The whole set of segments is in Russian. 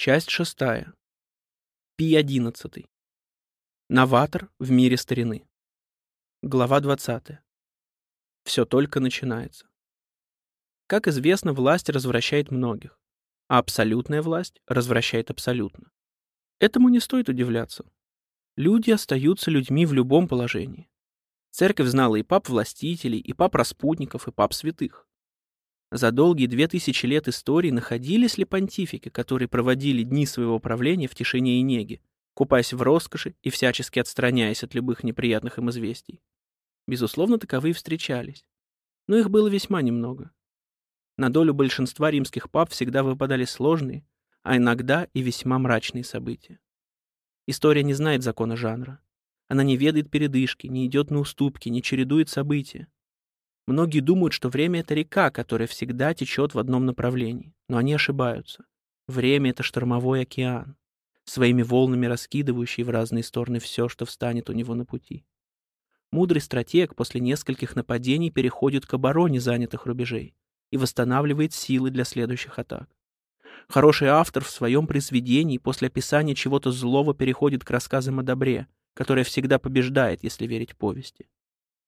Часть шестая. Пи одиннадцатый. Новатор в мире старины. Глава двадцатая. Все только начинается. Как известно, власть развращает многих, а абсолютная власть развращает абсолютно. Этому не стоит удивляться. Люди остаются людьми в любом положении. Церковь знала и пап-властителей, и пап-распутников, и пап-святых. За долгие две тысячи лет истории находились ли понтифики, которые проводили дни своего правления в тишине и неге, купаясь в роскоши и всячески отстраняясь от любых неприятных им известий? Безусловно, таковые встречались. Но их было весьма немного. На долю большинства римских пап всегда выпадали сложные, а иногда и весьма мрачные события. История не знает закона жанра. Она не ведает передышки, не идет на уступки, не чередует события. Многие думают, что время — это река, которая всегда течет в одном направлении. Но они ошибаются. Время — это штормовой океан, своими волнами раскидывающий в разные стороны все, что встанет у него на пути. Мудрый стратег после нескольких нападений переходит к обороне занятых рубежей и восстанавливает силы для следующих атак. Хороший автор в своем произведении после описания чего-то злого переходит к рассказам о добре, которое всегда побеждает, если верить повести.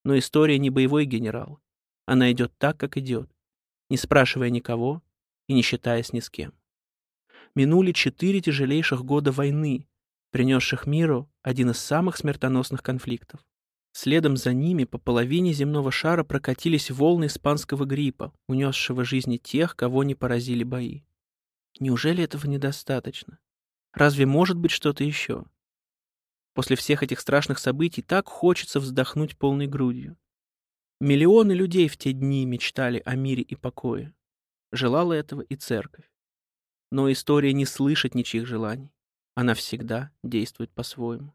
Но история не боевой генерал, она идет так, как идет, не спрашивая никого и не считаясь ни с кем. Минули четыре тяжелейших года войны, принесших миру один из самых смертоносных конфликтов. Следом за ними по половине земного шара прокатились волны испанского гриппа, унесшего жизни тех, кого не поразили бои. Неужели этого недостаточно? Разве может быть что-то еще? После всех этих страшных событий так хочется вздохнуть полной грудью. Миллионы людей в те дни мечтали о мире и покое. Желала этого и церковь. Но история не слышит ничьих желаний. Она всегда действует по-своему.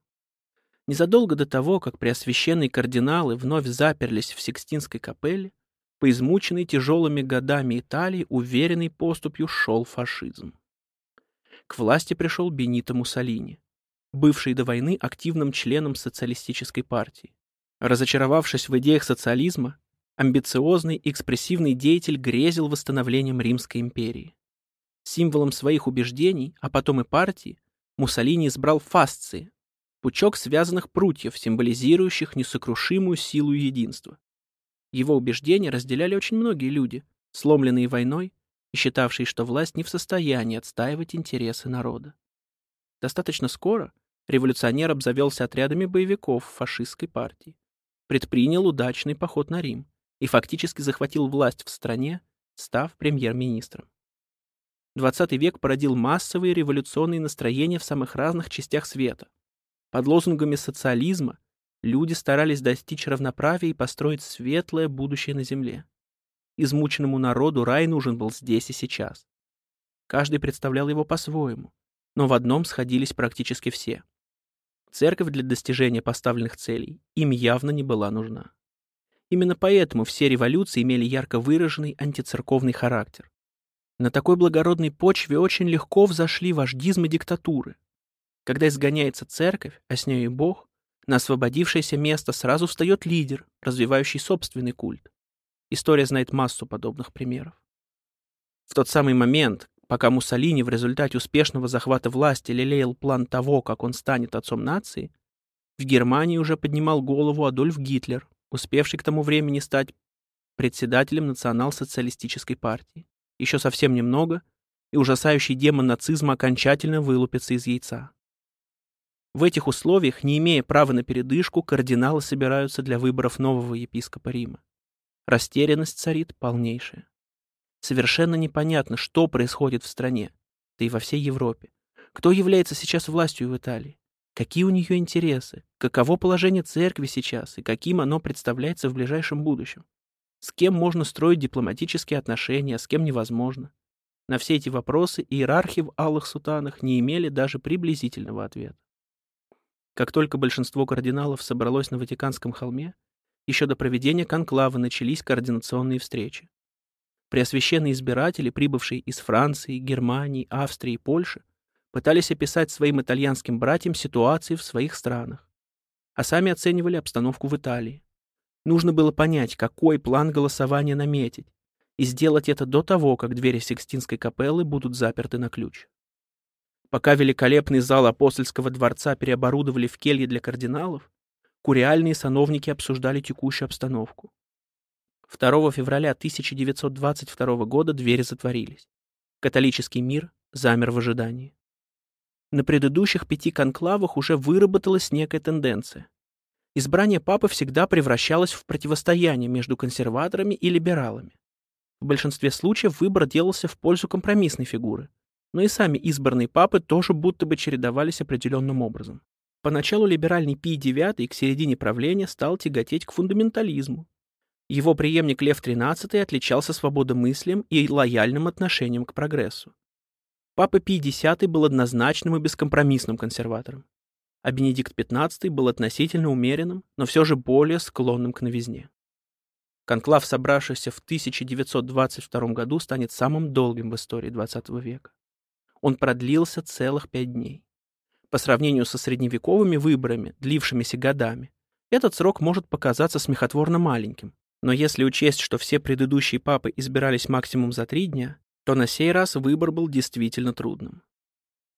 Незадолго до того, как преосвященные кардиналы вновь заперлись в Сикстинской капелле, по измученной тяжелыми годами Италии уверенной поступью шел фашизм. К власти пришел Бенито Муссолини, бывший до войны активным членом социалистической партии. Разочаровавшись в идеях социализма, амбициозный экспрессивный деятель грезил восстановлением Римской империи. Символом своих убеждений, а потом и партии, Муссолини избрал фасции, пучок связанных прутьев, символизирующих несокрушимую силу единства. Его убеждения разделяли очень многие люди, сломленные войной и считавшие, что власть не в состоянии отстаивать интересы народа. Достаточно скоро революционер обзавелся отрядами боевиков фашистской партии предпринял удачный поход на Рим и фактически захватил власть в стране, став премьер-министром. 20 век породил массовые революционные настроения в самых разных частях света. Под лозунгами социализма люди старались достичь равноправия и построить светлое будущее на земле. Измученному народу рай нужен был здесь и сейчас. Каждый представлял его по-своему, но в одном сходились практически все. Церковь для достижения поставленных целей им явно не была нужна. Именно поэтому все революции имели ярко выраженный антицерковный характер. На такой благородной почве очень легко взошли вождизм и диктатуры. Когда изгоняется церковь, а с ней и Бог, на освободившееся место сразу встает лидер, развивающий собственный культ. История знает массу подобных примеров. В тот самый момент, Пока Муссолини в результате успешного захвата власти лелеял план того, как он станет отцом нации, в Германии уже поднимал голову Адольф Гитлер, успевший к тому времени стать председателем национал-социалистической партии. Еще совсем немного, и ужасающий демон нацизма окончательно вылупится из яйца. В этих условиях, не имея права на передышку, кардиналы собираются для выборов нового епископа Рима. Растерянность царит полнейшая. Совершенно непонятно, что происходит в стране, да и во всей Европе. Кто является сейчас властью в Италии? Какие у нее интересы? Каково положение церкви сейчас и каким оно представляется в ближайшем будущем? С кем можно строить дипломатические отношения, а с кем невозможно? На все эти вопросы иерархи в алых сутанах не имели даже приблизительного ответа. Как только большинство кардиналов собралось на Ватиканском холме, еще до проведения конклава начались координационные встречи. Преосвященные избиратели, прибывшие из Франции, Германии, Австрии и Польши, пытались описать своим итальянским братьям ситуации в своих странах, а сами оценивали обстановку в Италии. Нужно было понять, какой план голосования наметить, и сделать это до того, как двери Сикстинской капеллы будут заперты на ключ. Пока великолепный зал апостольского дворца переоборудовали в кельи для кардиналов, куриальные сановники обсуждали текущую обстановку. 2 февраля 1922 года двери затворились. Католический мир замер в ожидании. На предыдущих пяти конклавах уже выработалась некая тенденция. Избрание папы всегда превращалось в противостояние между консерваторами и либералами. В большинстве случаев выбор делался в пользу компромиссной фигуры, но и сами избранные папы тоже будто бы чередовались определенным образом. Поначалу либеральный Пий IX к середине правления стал тяготеть к фундаментализму. Его преемник Лев XIII отличался свободомыслием и лояльным отношением к прогрессу. Папа Пий X был однозначным и бескомпромиссным консерватором, а Бенедикт XV был относительно умеренным, но все же более склонным к новизне. Конклав, собравшийся в 1922 году, станет самым долгим в истории XX века. Он продлился целых пять дней. По сравнению со средневековыми выборами, длившимися годами, этот срок может показаться смехотворно маленьким. Но если учесть, что все предыдущие папы избирались максимум за три дня, то на сей раз выбор был действительно трудным.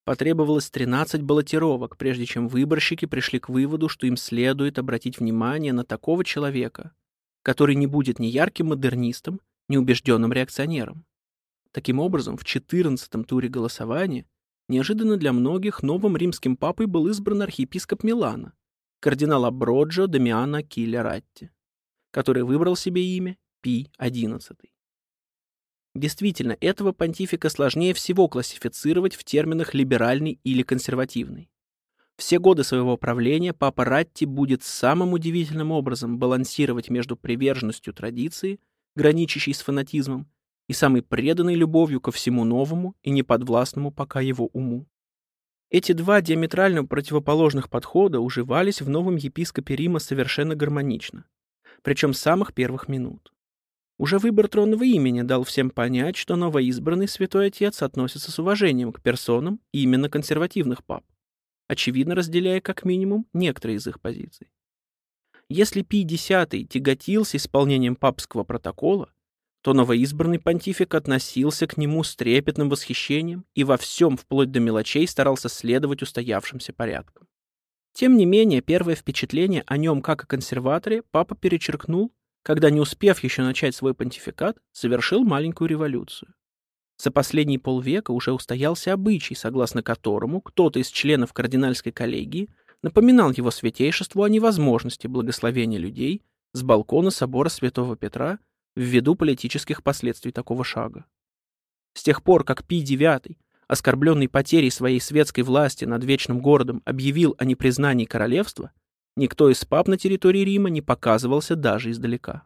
Потребовалось 13 баллотировок, прежде чем выборщики пришли к выводу, что им следует обратить внимание на такого человека, который не будет ни ярким модернистом, ни убежденным реакционером. Таким образом, в 14-м туре голосования неожиданно для многих новым римским папой был избран архиепископ Милана, кардинал Аброджо Дамиано Килля Ратти, который выбрал себе имя Пий XI. Действительно, этого понтифика сложнее всего классифицировать в терминах либеральный или консервативный. Все годы своего правления папа Ратти будет самым удивительным образом балансировать между приверженностью традиции, граничащей с фанатизмом, и самой преданной любовью ко всему новому и неподвластному пока его уму. Эти два диаметрально противоположных подхода уживались в новом епископе Рима совершенно гармонично, причем с самых первых минут. Уже выбор тронного имени дал всем понять, что новоизбранный святой отец относится с уважением к персонам именно консервативных пап, очевидно разделяя как минимум некоторые из их позиций. Если Пий X тяготился исполнением папского протокола, то новоизбранный понтифик относился к нему с трепетным восхищением и во всем, вплоть до мелочей, старался следовать устоявшимся порядкам. Тем не менее, первое впечатление о нем как о консерваторе папа перечеркнул когда, не успев еще начать свой понтификат, совершил маленькую революцию. За последние полвека уже устоялся обычай, согласно которому кто-то из членов кардинальской коллегии напоминал его святейшеству о невозможности благословения людей с балкона собора Святого Петра ввиду политических последствий такого шага. С тех пор, как Пий IX, оскорбленный потерей своей светской власти над вечным городом, объявил о непризнании королевства, Никто из пап на территории Рима не показывался даже издалека.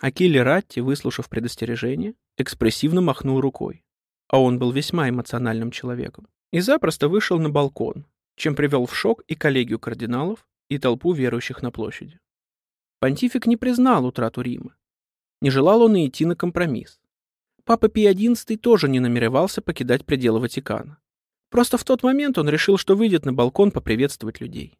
Акилли Ратти, выслушав предостережение, экспрессивно махнул рукой. А он был весьма эмоциональным человеком. И запросто вышел на балкон, чем привел в шок и коллегию кардиналов, и толпу верующих на площади. Понтифик не признал утрату Рима. Не желал он и идти на компромисс. Папа Пий XI тоже не намеревался покидать пределы Ватикана. Просто в тот момент он решил, что выйдет на балкон поприветствовать людей.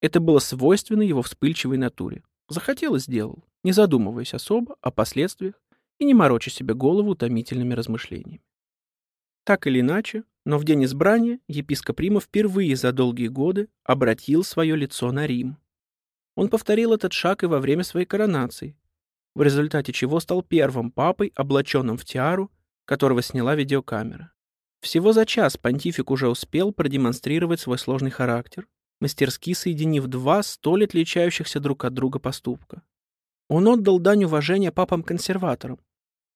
Это было свойственно его вспыльчивой натуре. Захотел и сделал, не задумываясь особо о последствиях и не мороча себе голову утомительными размышлениями. Так или иначе, но в день избрания епископ Рима впервые за долгие годы обратил свое лицо на Рим. Он повторил этот шаг и во время своей коронации, в результате чего стал первым папой, облаченным в тиару, которого сняла видеокамера. Всего за час понтифик уже успел продемонстрировать свой сложный характер, мастерски соединив два столь отличающихся друг от друга поступка. Он отдал дань уважения папам-консерваторам,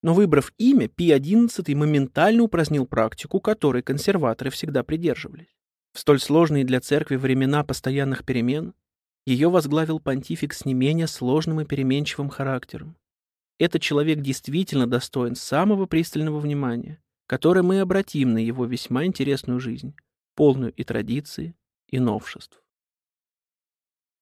но, выбрав имя, Пий XI моментально упразднил практику, которой консерваторы всегда придерживались. В столь сложные для церкви времена постоянных перемен ее возглавил понтифик с не менее сложным и переменчивым характером. Этот человек действительно достоин самого пристального внимания, которое мы обратим на его весьма интересную жизнь, полную и традиции, и новшеств.